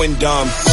going dumb.